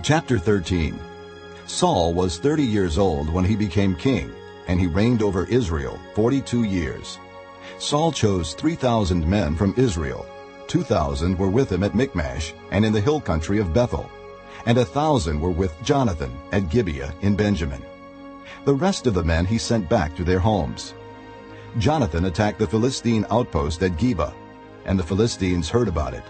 Chapter 13 Saul was 30 years old when he became king, and he reigned over Israel 42 years. Saul chose 3,000 men from Israel. 2,000 were with him at Michmash and in the hill country of Bethel, and a thousand were with Jonathan at Gibeah in Benjamin. The rest of the men he sent back to their homes. Jonathan attacked the Philistine outpost at Geba, and the Philistines heard about it.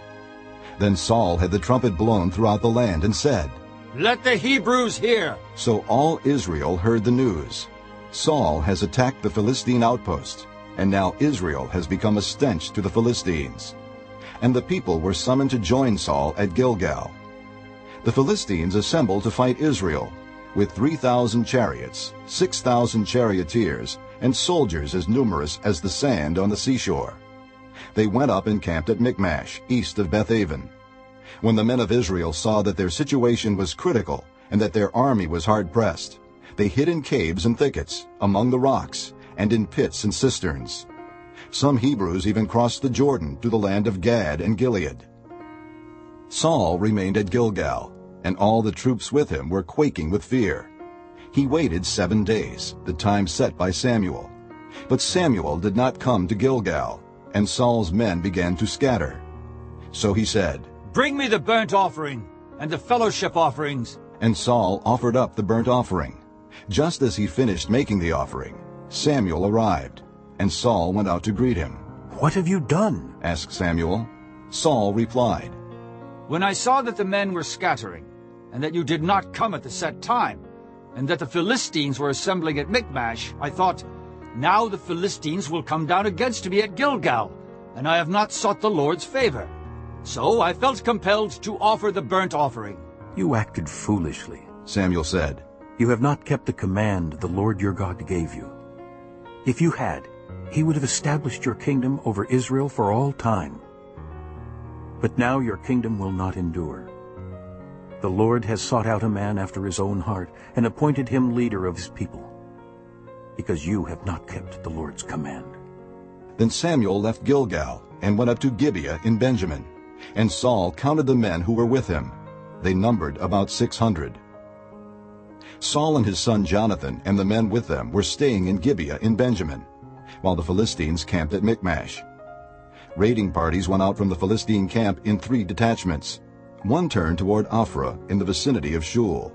Then Saul had the trumpet blown throughout the land and said, Let the Hebrews hear! So all Israel heard the news. Saul has attacked the Philistine outpost, and now Israel has become a stench to the Philistines. And the people were summoned to join Saul at Gilgal. The Philistines assembled to fight Israel, with 3,000 chariots, 6,000 charioteers, and soldiers as numerous as the sand on the seashore. They went up and camped at Michmash, east of Bethaven. When the men of Israel saw that their situation was critical and that their army was hard-pressed, they hid in caves and thickets, among the rocks, and in pits and cisterns. Some Hebrews even crossed the Jordan to the land of Gad and Gilead. Saul remained at Gilgal, and all the troops with him were quaking with fear. He waited seven days, the time set by Samuel. But Samuel did not come to Gilgal, and Saul's men began to scatter. So he said, Bring me the burnt offering and the fellowship offerings. And Saul offered up the burnt offering. Just as he finished making the offering, Samuel arrived, and Saul went out to greet him. What have you done? asked Samuel. Saul replied, When I saw that the men were scattering, and that you did not come at the set time, and that the Philistines were assembling at Michmash, I thought, Now the Philistines will come down against me at Gilgal, and I have not sought the Lord's favor. So I felt compelled to offer the burnt offering. You acted foolishly. Samuel said. You have not kept the command the Lord your God gave you. If you had, he would have established your kingdom over Israel for all time. But now your kingdom will not endure. The Lord has sought out a man after his own heart and appointed him leader of his people, because you have not kept the Lord's command. Then Samuel left Gilgal and went up to Gibeah in Benjamin. And Saul counted the men who were with him. They numbered about six hundred. Saul and his son Jonathan and the men with them were staying in Gibeah in Benjamin, while the Philistines camped at Michmash. Raiding parties went out from the Philistine camp in three detachments. One turned toward Ophrah in the vicinity of Shual,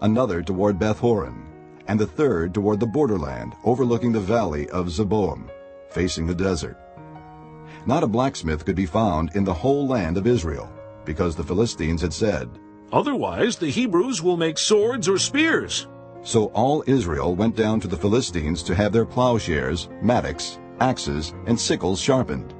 another toward Beth-horon, and the third toward the borderland overlooking the valley of Zeboim, facing the desert. Not a blacksmith could be found in the whole land of Israel, because the Philistines had said, Otherwise the Hebrews will make swords or spears. So all Israel went down to the Philistines to have their plowshares, mattocks, axes, and sickles sharpened.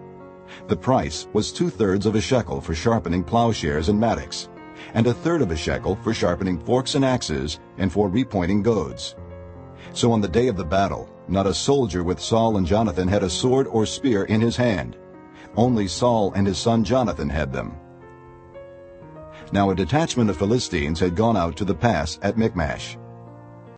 The price was two-thirds of a shekel for sharpening plowshares and mattocks, and a third of a shekel for sharpening forks and axes and for repointing goads. So on the day of the battle, not a soldier with Saul and Jonathan had a sword or spear in his hand. Only Saul and his son Jonathan had them. Now a detachment of Philistines had gone out to the pass at Michmash.